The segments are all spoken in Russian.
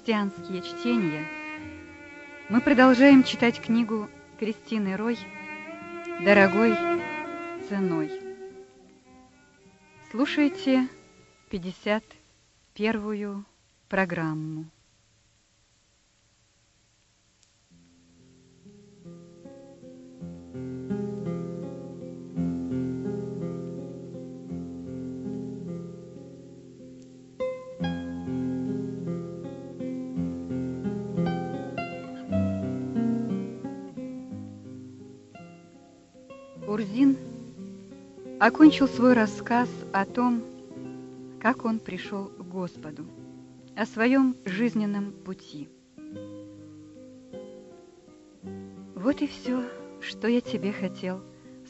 «Христианские чтения» мы продолжаем читать книгу Кристины Рой «Дорогой ценой». Слушайте 51-ю программу. Урзин окончил свой рассказ о том, как он пришел к Господу, о своем жизненном пути. Вот и все, что я тебе хотел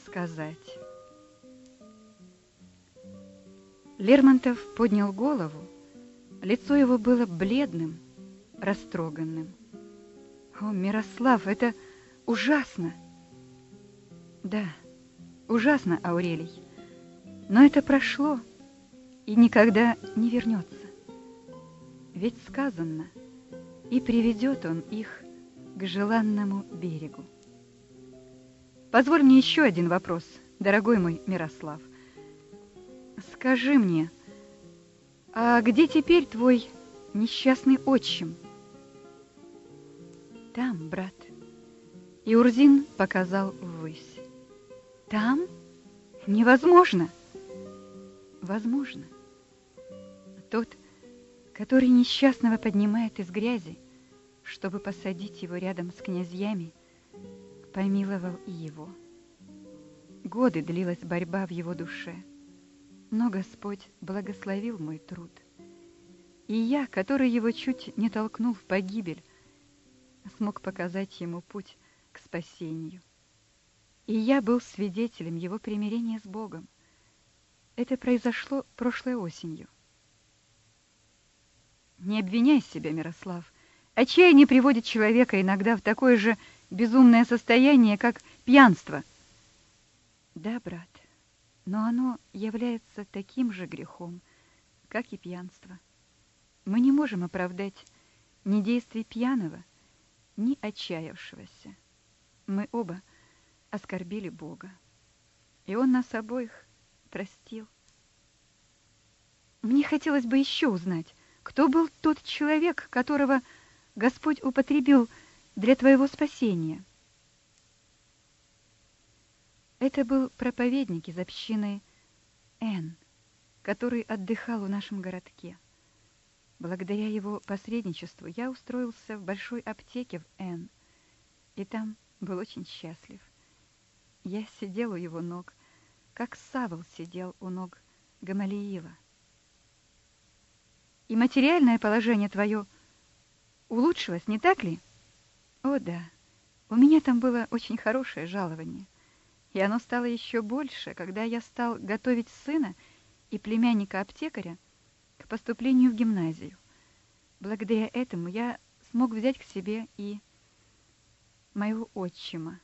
сказать. Лермонтов поднял голову, лицо его было бледным, растроганным. О, Мирослав, это ужасно! Да, Ужасно, Аурелий. Но это прошло и никогда не вернется. Ведь сказано, и приведет он их к желанному берегу. Позволь мне еще один вопрос, дорогой мой Мирослав. Скажи мне, а где теперь твой несчастный отчим? Там, брат. И Урзин показал ввысь. Там? Невозможно. Возможно. Тот, который несчастного поднимает из грязи, чтобы посадить его рядом с князьями, помиловал и его. Годы длилась борьба в его душе, но Господь благословил мой труд. И я, который его чуть не толкнул в погибель, смог показать ему путь к спасению. И я был свидетелем его примирения с Богом. Это произошло прошлой осенью. Не обвиняй себя, Мирослав. Отчаяние приводит человека иногда в такое же безумное состояние, как пьянство. Да, брат, но оно является таким же грехом, как и пьянство. Мы не можем оправдать ни действий пьяного, ни отчаявшегося. Мы оба оскорбили Бога. И Он нас обоих простил. Мне хотелось бы еще узнать, кто был тот человек, которого Господь употребил для твоего спасения. Это был проповедник из общины Н, который отдыхал в нашем городке. Благодаря его посредничеству я устроился в большой аптеке в Н, и там был очень счастлив. Я сидел у его ног, как Савл сидел у ног Гамалиила. И материальное положение твое улучшилось, не так ли? О, да. У меня там было очень хорошее жалование. И оно стало еще больше, когда я стал готовить сына и племянника аптекаря к поступлению в гимназию. Благодаря этому я смог взять к себе и моего отчима,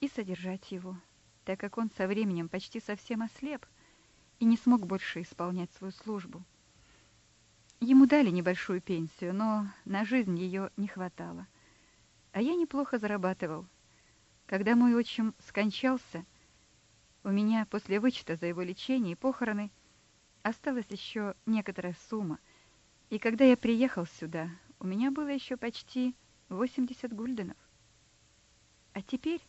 и содержать его, так как он со временем почти совсем ослеп и не смог больше исполнять свою службу. Ему дали небольшую пенсию, но на жизнь ее не хватало. А я неплохо зарабатывал. Когда мой отчим скончался, у меня после вычета за его лечение и похороны осталась еще некоторая сумма. И когда я приехал сюда, у меня было еще почти 80 гульденов. А теперь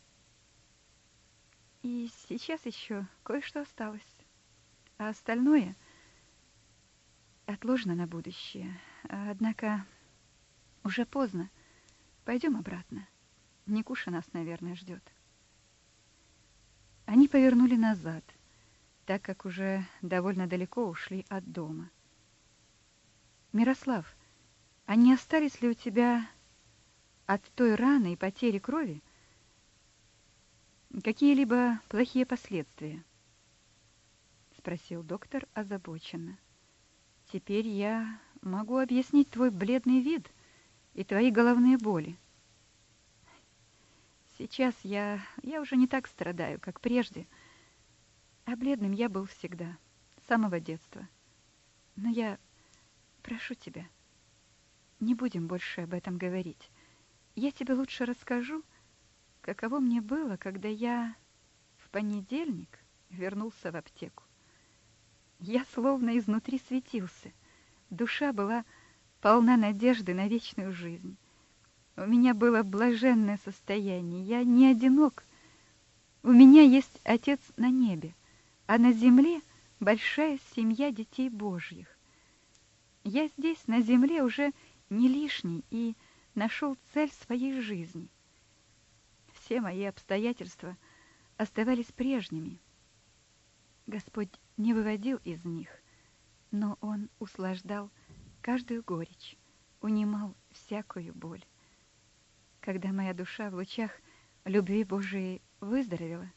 и сейчас еще кое-что осталось. А остальное отложено на будущее. Однако уже поздно. Пойдем обратно. Никуша нас, наверное, ждет. Они повернули назад, так как уже довольно далеко ушли от дома. Мирослав, а не остались ли у тебя от той раны и потери крови какие-либо плохие последствия? Спросил доктор озабоченно. Теперь я могу объяснить твой бледный вид и твои головные боли. Сейчас я, я уже не так страдаю, как прежде, а бледным я был всегда, с самого детства. Но я прошу тебя, Не будем больше об этом говорить. Я тебе лучше расскажу, каково мне было, когда я в понедельник вернулся в аптеку. Я словно изнутри светился. Душа была полна надежды на вечную жизнь. У меня было блаженное состояние. Я не одинок. У меня есть Отец на небе, а на земле большая семья детей Божьих. Я здесь, на земле, уже не лишний и нашел цель своей жизни. Все мои обстоятельства оставались прежними. Господь не выводил из них, но Он услаждал каждую горечь, унимал всякую боль. Когда моя душа в лучах любви Божией выздоровела,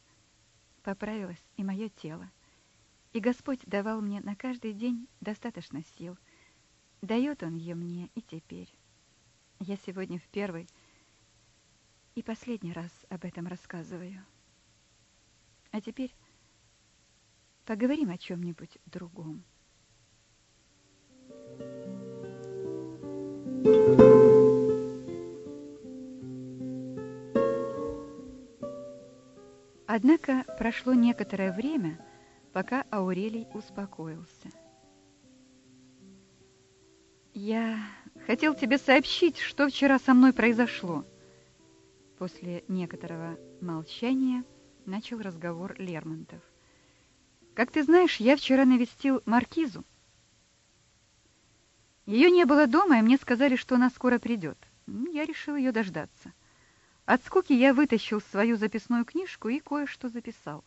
поправилось и мое тело, и Господь давал мне на каждый день достаточно сил. Дает Он ее мне и теперь. Я сегодня в первый и последний раз об этом рассказываю. А теперь Поговорим о чем-нибудь другом. Однако прошло некоторое время, пока Аурелий успокоился. «Я хотел тебе сообщить, что вчера со мной произошло». После некоторого молчания начал разговор Лермонтов. Как ты знаешь, я вчера навестил маркизу. Ее не было дома, и мне сказали, что она скоро придет. Я решил ее дождаться. От скуки я вытащил свою записную книжку и кое-что записал.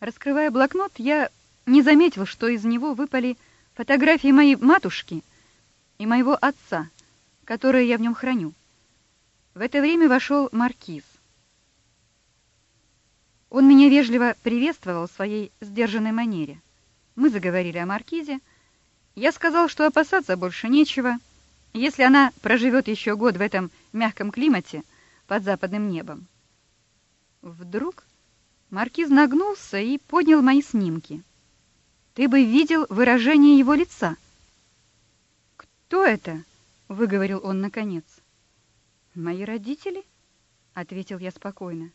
Раскрывая блокнот, я не заметил, что из него выпали фотографии моей матушки и моего отца, которые я в нем храню. В это время вошел маркиз. Он меня вежливо приветствовал в своей сдержанной манере. Мы заговорили о маркизе. Я сказал, что опасаться больше нечего. Если она проживет еще год в этом мягком климате под западным небом. Вдруг маркиз нагнулся и поднял мои снимки. Ты бы видел выражение его лица. «Кто это?» — выговорил он наконец. «Мои родители?» — ответил я спокойно.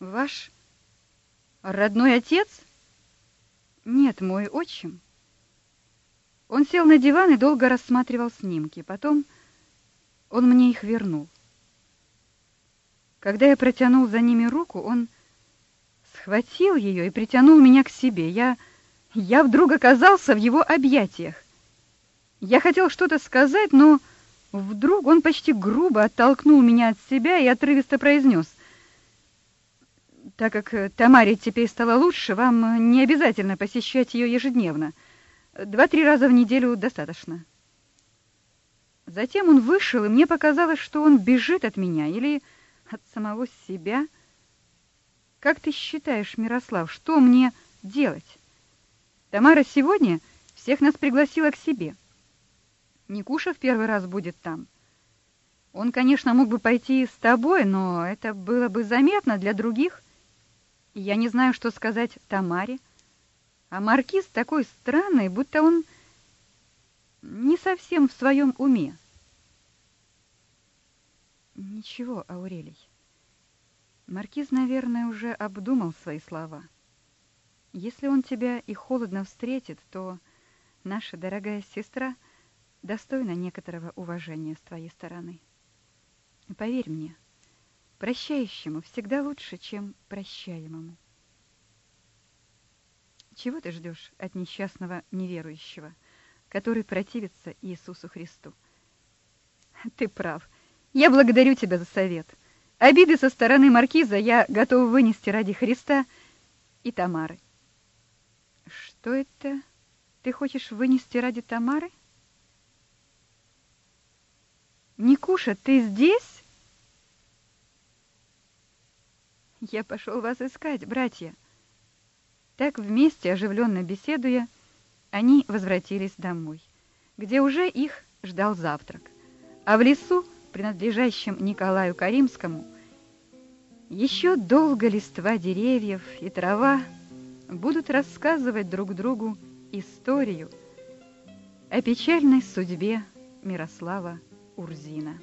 Ваш родной отец? Нет, мой отчим. Он сел на диван и долго рассматривал снимки. Потом он мне их вернул. Когда я протянул за ними руку, он схватил ее и притянул меня к себе. Я я вдруг оказался в его объятиях. Я хотел что-то сказать, но вдруг он почти грубо оттолкнул меня от себя и отрывисто произнес: так как э, Тамаре теперь стало лучше, вам э, не обязательно посещать ее ежедневно. Два-три раза в неделю достаточно. Затем он вышел, и мне показалось, что он бежит от меня или от самого себя. Как ты считаешь, Мирослав, что мне делать? Тамара сегодня всех нас пригласила к себе. Никуша в первый раз будет там. Он, конечно, мог бы пойти с тобой, но это было бы заметно для других. Я не знаю, что сказать Тамаре. А маркиз такой странный, будто он не совсем в своем уме. Ничего, Аурелий. Маркиз, наверное, уже обдумал свои слова. Если он тебя и холодно встретит, то наша дорогая сестра достойна некоторого уважения с твоей стороны. Поверь мне, — Прощающему всегда лучше, чем прощаемому. Чего ты ждешь от несчастного неверующего, который противится Иисусу Христу? Ты прав. Я благодарю тебя за совет. Обиды со стороны маркиза я готов вынести ради Христа и Тамары. Что это ты хочешь вынести ради Тамары? Никуша, ты здесь? Я пошел вас искать, братья. Так вместе, оживленно беседуя, они возвратились домой, где уже их ждал завтрак. А в лесу, принадлежащем Николаю Каримскому, еще долго листва деревьев и трава будут рассказывать друг другу историю, о печальной судьбе Мирослава Урзина.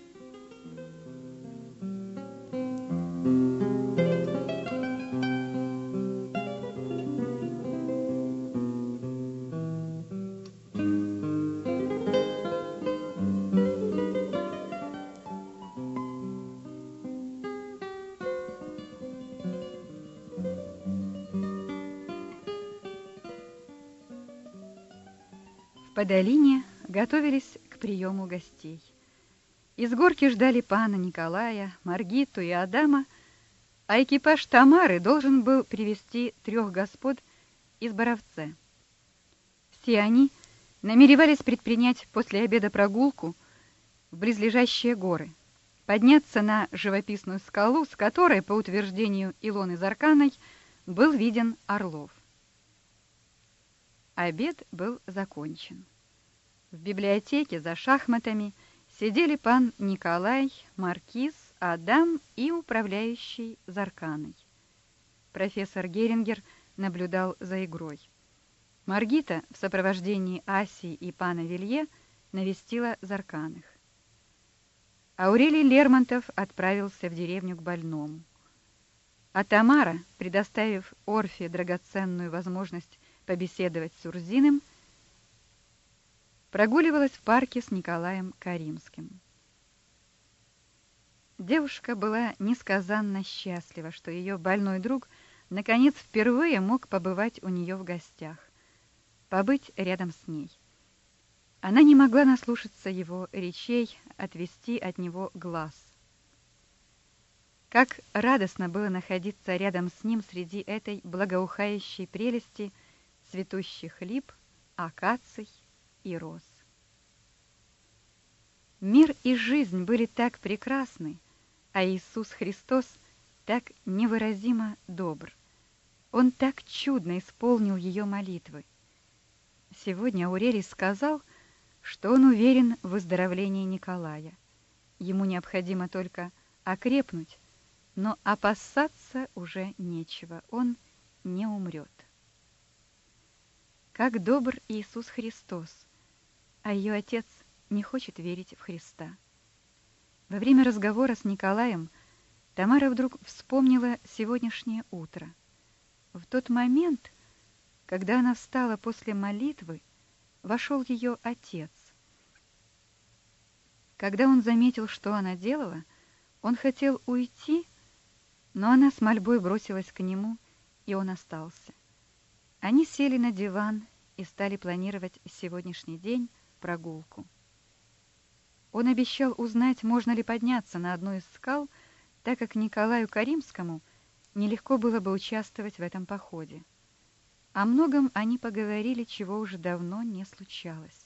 По долине готовились к приему гостей. Из горки ждали пана Николая, Маргиту и Адама, а экипаж Тамары должен был привести трех господ из Боровце. Все они намеревались предпринять после обеда прогулку в близлежащие горы, подняться на живописную скалу, с которой, по утверждению Илоны Зарканой, был виден Орлов. Обед был закончен. В библиотеке за шахматами сидели пан Николай, маркиз, Адам и управляющий Зарканой. Профессор Герингер наблюдал за игрой. Маргита в сопровождении Аси и пана Вилье навестила Зарканых. Аурелий Лермонтов отправился в деревню к больному. А Тамара, предоставив Орфе драгоценную возможность побеседовать с Урзиным, прогуливалась в парке с Николаем Каримским. Девушка была несказанно счастлива, что ее больной друг наконец впервые мог побывать у нее в гостях, побыть рядом с ней. Она не могла наслушаться его речей, отвести от него глаз. Как радостно было находиться рядом с ним среди этой благоухающей прелести – цветущих лип, акаций и роз. Мир и жизнь были так прекрасны, а Иисус Христос так невыразимо добр. Он так чудно исполнил ее молитвы. Сегодня Аурелий сказал, что он уверен в выздоровлении Николая. Ему необходимо только окрепнуть, но опасаться уже нечего, он не умрет. Как добр Иисус Христос, а ее отец не хочет верить в Христа. Во время разговора с Николаем Тамара вдруг вспомнила сегодняшнее утро. В тот момент, когда она встала после молитвы, вошел ее отец. Когда он заметил, что она делала, он хотел уйти, но она с мольбой бросилась к нему, и он остался. Они сели на диван и стали планировать сегодняшний день прогулку. Он обещал узнать, можно ли подняться на одну из скал, так как Николаю Каримскому нелегко было бы участвовать в этом походе. О многом они поговорили, чего уже давно не случалось.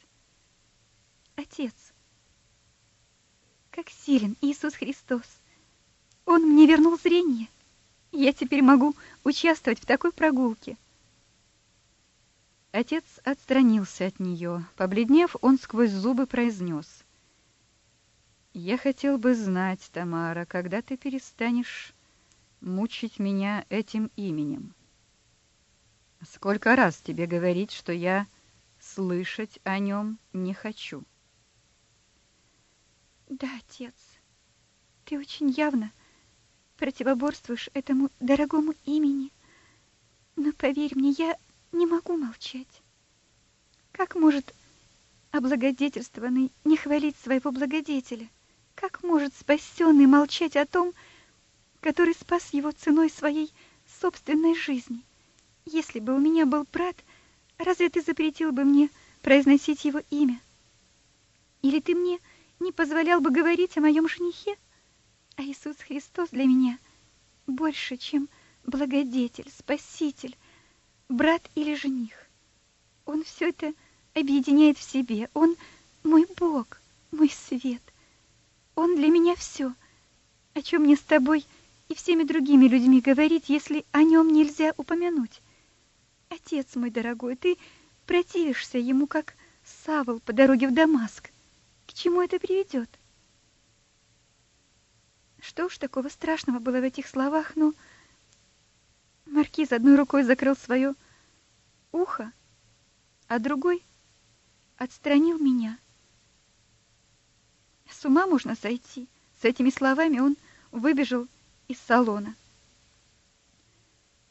Отец, как силен Иисус Христос! Он мне вернул зрение. Я теперь могу участвовать в такой прогулке. Отец отстранился от нее. Побледнев, он сквозь зубы произнес. «Я хотел бы знать, Тамара, когда ты перестанешь мучить меня этим именем. Сколько раз тебе говорить, что я слышать о нем не хочу?» «Да, отец, ты очень явно противоборствуешь этому дорогому имени. Но поверь мне, я не могу молчать. Как может облагодетельствованный не хвалить своего благодетеля? Как может спасенный молчать о том, который спас его ценой своей собственной жизни? Если бы у меня был брат, разве ты запретил бы мне произносить его имя? Или ты мне не позволял бы говорить о моем женихе? А Иисус Христос для меня больше, чем благодетель, спаситель, брат или жених. Он все это объединяет в себе. Он мой Бог, мой свет. Он для меня все, о чем мне с тобой и всеми другими людьми говорить, если о нем нельзя упомянуть. Отец мой дорогой, ты противишься ему, как Савол по дороге в Дамаск. К чему это приведет? Что уж такого страшного было в этих словах, ну... Но... Маркиз одной рукой закрыл свое ухо, а другой отстранил меня. С ума можно сойти. С этими словами он выбежал из салона.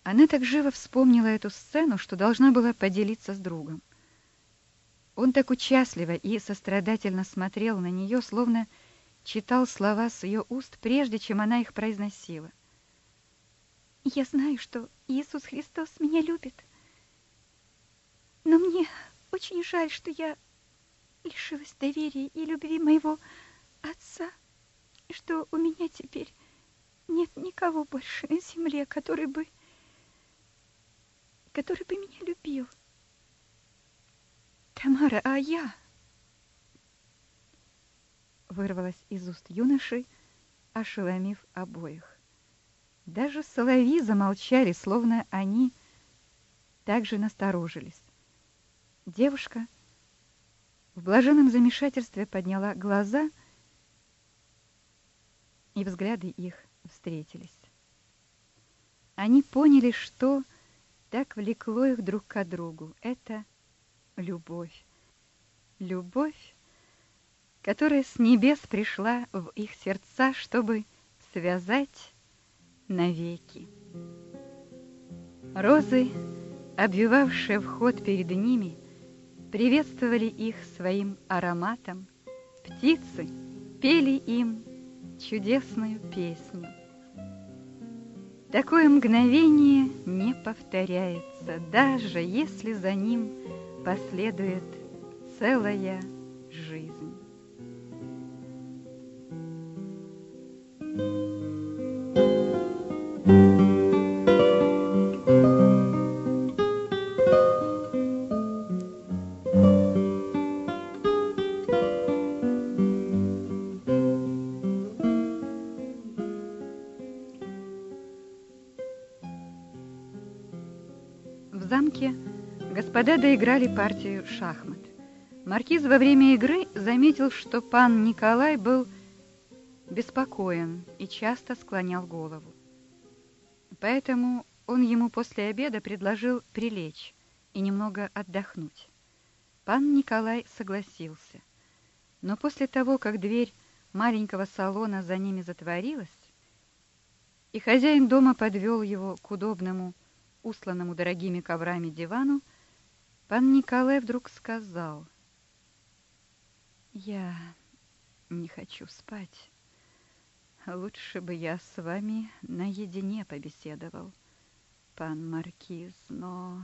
Она так живо вспомнила эту сцену, что должна была поделиться с другом. Он так участливо и сострадательно смотрел на нее, словно читал слова с ее уст, прежде чем она их произносила. «Я знаю, что Иисус Христос меня любит, но мне очень жаль, что я лишилась доверия и любви моего отца, что у меня теперь нет никого больше на земле, который бы который бы меня любил. Тамара, а я? Вырвалась из уст юноши, ошеломив обоих. Даже соловьи замолчали, словно они также насторожились. Девушка в блаженном замешательстве подняла глаза, и взгляды их встретились. Они поняли, что так влекло их друг к другу. Это любовь. Любовь, которая с небес пришла в их сердца, чтобы связать навеки. Розы, обвивавшие вход перед ними, приветствовали их своим ароматом. Птицы пели им чудесную песню. Такое мгновение не повторяется, даже если за ним последует целая жизнь. Господа доиграли партию шахмат. Маркиз во время игры заметил, что пан Николай был беспокоен и часто склонял голову. Поэтому он ему после обеда предложил прилечь и немного отдохнуть. Пан Николай согласился. Но после того, как дверь маленького салона за ними затворилась, и хозяин дома подвел его к удобному, усланному дорогими коврами дивану, Пан Николай вдруг сказал, «Я не хочу спать. Лучше бы я с вами наедине побеседовал, пан Маркиз, но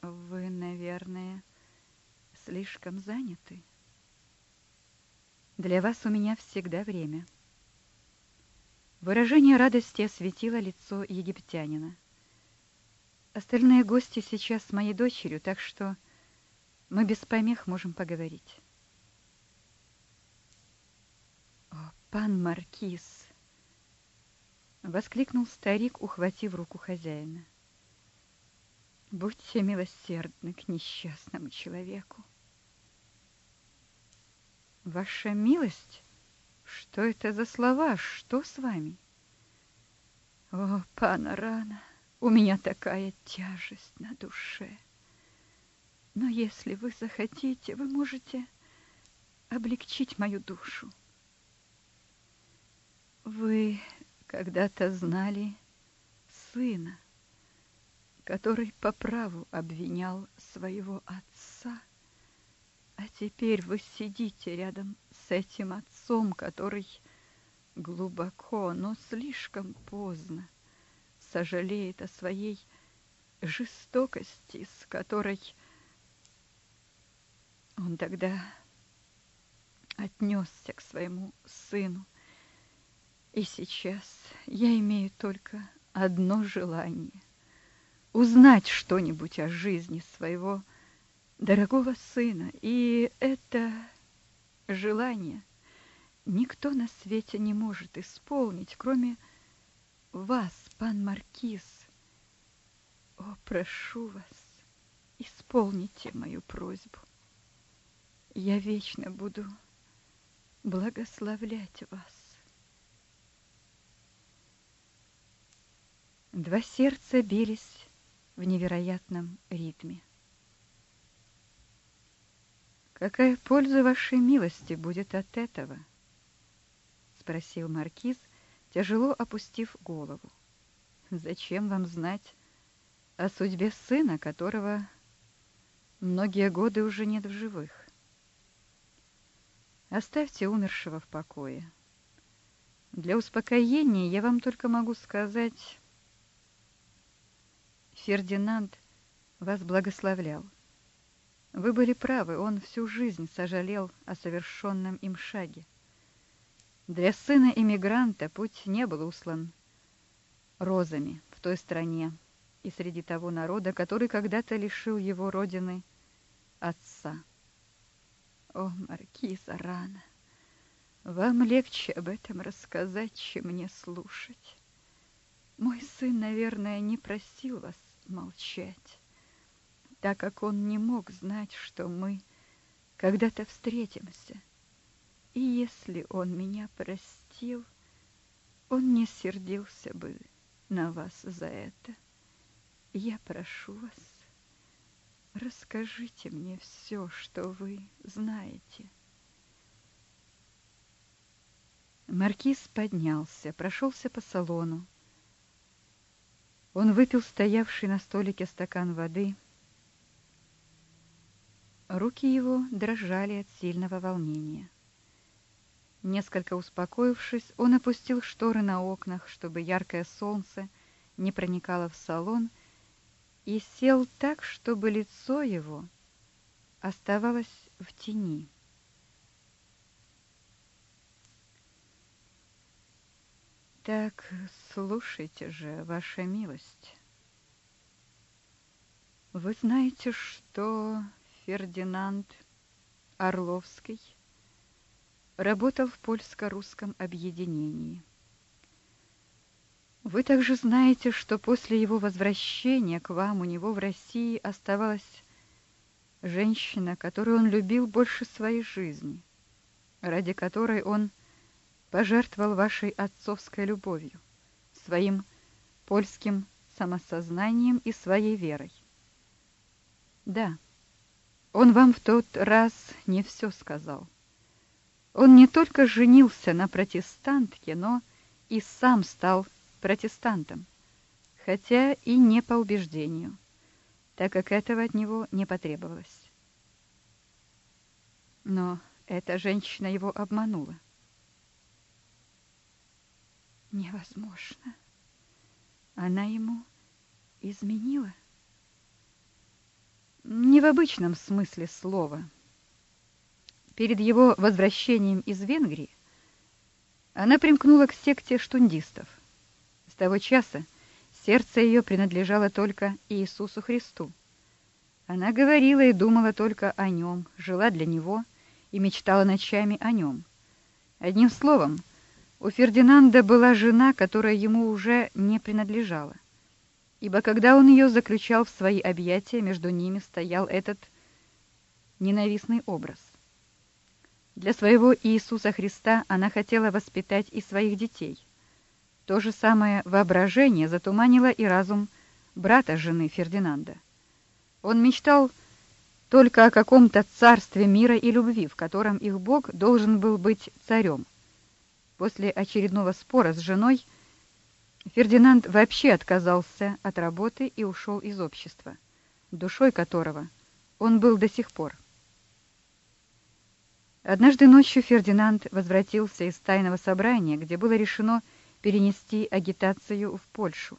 вы, наверное, слишком заняты. Для вас у меня всегда время». Выражение радости осветило лицо египтянина. Остальные гости сейчас с моей дочерью, так что мы без помех можем поговорить. О, пан Маркиз! Воскликнул старик, ухватив руку хозяина. Будьте милосердны к несчастному человеку. Ваша милость? Что это за слова? Что с вами? О, пана Рана! У меня такая тяжесть на душе. Но если вы захотите, вы можете облегчить мою душу. Вы когда-то знали сына, который по праву обвинял своего отца, а теперь вы сидите рядом с этим отцом, который глубоко, но слишком поздно сожалеет о своей жестокости, с которой он тогда отнесся к своему сыну. И сейчас я имею только одно желание — узнать что-нибудь о жизни своего дорогого сына. И это желание никто на свете не может исполнить, кроме вас, пан Маркиз. О, прошу вас, исполните мою просьбу. Я вечно буду благословлять вас. Два сердца бились в невероятном ритме. Какая польза вашей милости будет от этого? спросил маркиз, тяжело опустив голову. Зачем вам знать о судьбе сына, которого многие годы уже нет в живых? Оставьте умершего в покое. Для успокоения я вам только могу сказать, Фердинанд вас благословлял. Вы были правы, он всю жизнь сожалел о совершенном им шаге. Для сына эмигранта путь не был услан розами в той стране и среди того народа, который когда-то лишил его родины отца. О, маркиза Рана, вам легче об этом рассказать, чем мне слушать. Мой сын, наверное, не просил вас молчать, так как он не мог знать, что мы когда-то встретимся. И если он меня простил, он не сердился бы на вас за это. Я прошу вас, расскажите мне все, что вы знаете. Маркиз поднялся, прошелся по салону. Он выпил стоявший на столике стакан воды. Руки его дрожали от сильного волнения. Несколько успокоившись, он опустил шторы на окнах, чтобы яркое солнце не проникало в салон, и сел так, чтобы лицо его оставалось в тени. Так, слушайте же, ваша милость. Вы знаете, что Фердинанд Орловский работал в польско-русском объединении. Вы также знаете, что после его возвращения к вам у него в России оставалась женщина, которую он любил больше своей жизни, ради которой он пожертвовал вашей отцовской любовью, своим польским самосознанием и своей верой. Да, он вам в тот раз не все сказал. Он не только женился на протестантке, но и сам стал протестантом, хотя и не по убеждению, так как этого от него не потребовалось. Но эта женщина его обманула. Невозможно. Она ему изменила? Не в обычном смысле слова — Перед его возвращением из Венгрии она примкнула к секте штундистов. С того часа сердце ее принадлежало только Иисусу Христу. Она говорила и думала только о нем, жила для него и мечтала ночами о нем. Одним словом, у Фердинанда была жена, которая ему уже не принадлежала. Ибо когда он ее заключал в свои объятия, между ними стоял этот ненавистный образ. Для своего Иисуса Христа она хотела воспитать и своих детей. То же самое воображение затуманило и разум брата жены Фердинанда. Он мечтал только о каком-то царстве мира и любви, в котором их Бог должен был быть царем. После очередного спора с женой Фердинанд вообще отказался от работы и ушел из общества, душой которого он был до сих пор. Однажды ночью Фердинанд возвратился из тайного собрания, где было решено перенести агитацию в Польшу.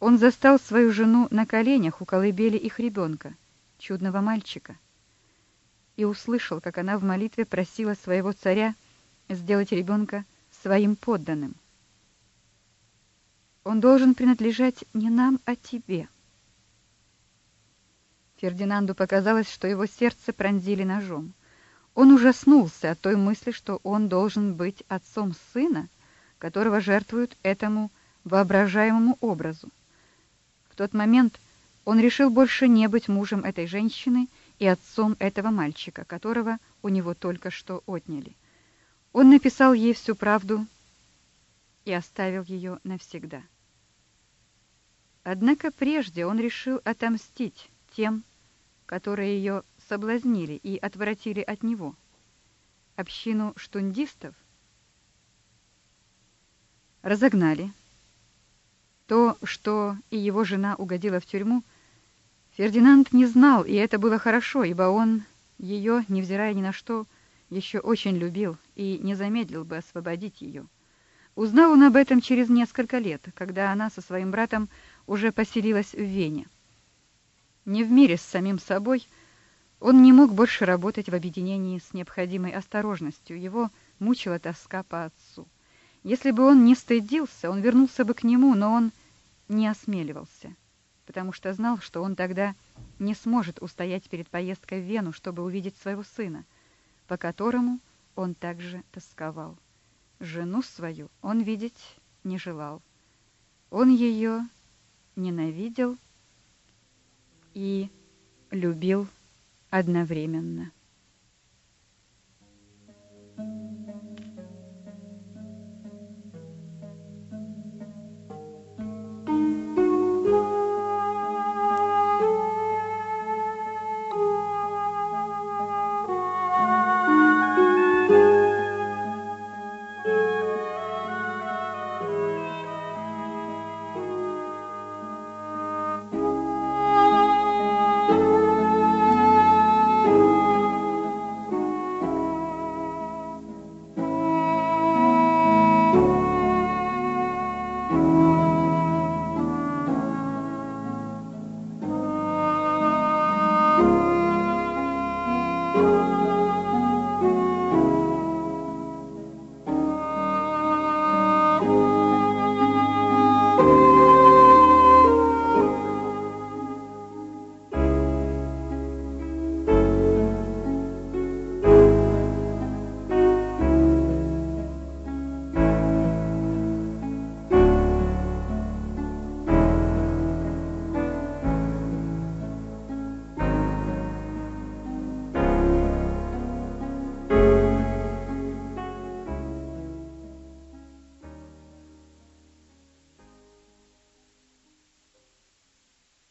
Он застал свою жену на коленях у колыбели их ребенка, чудного мальчика, и услышал, как она в молитве просила своего царя сделать ребенка своим подданным. Он должен принадлежать не нам, а тебе. Фердинанду показалось, что его сердце пронзили ножом. Он ужаснулся от той мысли, что он должен быть отцом сына, которого жертвуют этому воображаемому образу. В тот момент он решил больше не быть мужем этой женщины и отцом этого мальчика, которого у него только что отняли. Он написал ей всю правду и оставил ее навсегда. Однако прежде он решил отомстить тем, которые ее соблазнили и отвратили от него. Общину штундистов разогнали. То, что и его жена угодила в тюрьму, Фердинанд не знал, и это было хорошо, ибо он ее, невзирая ни на что, еще очень любил и не замедлил бы освободить ее. Узнал он об этом через несколько лет, когда она со своим братом уже поселилась в Вене. Не в мире с самим собой, он не мог больше работать в объединении с необходимой осторожностью. Его мучила тоска по отцу. Если бы он не стыдился, он вернулся бы к нему, но он не осмеливался, потому что знал, что он тогда не сможет устоять перед поездкой в Вену, чтобы увидеть своего сына, по которому он также тосковал. Жену свою он видеть не желал. Он ее ненавидел и любил одновременно.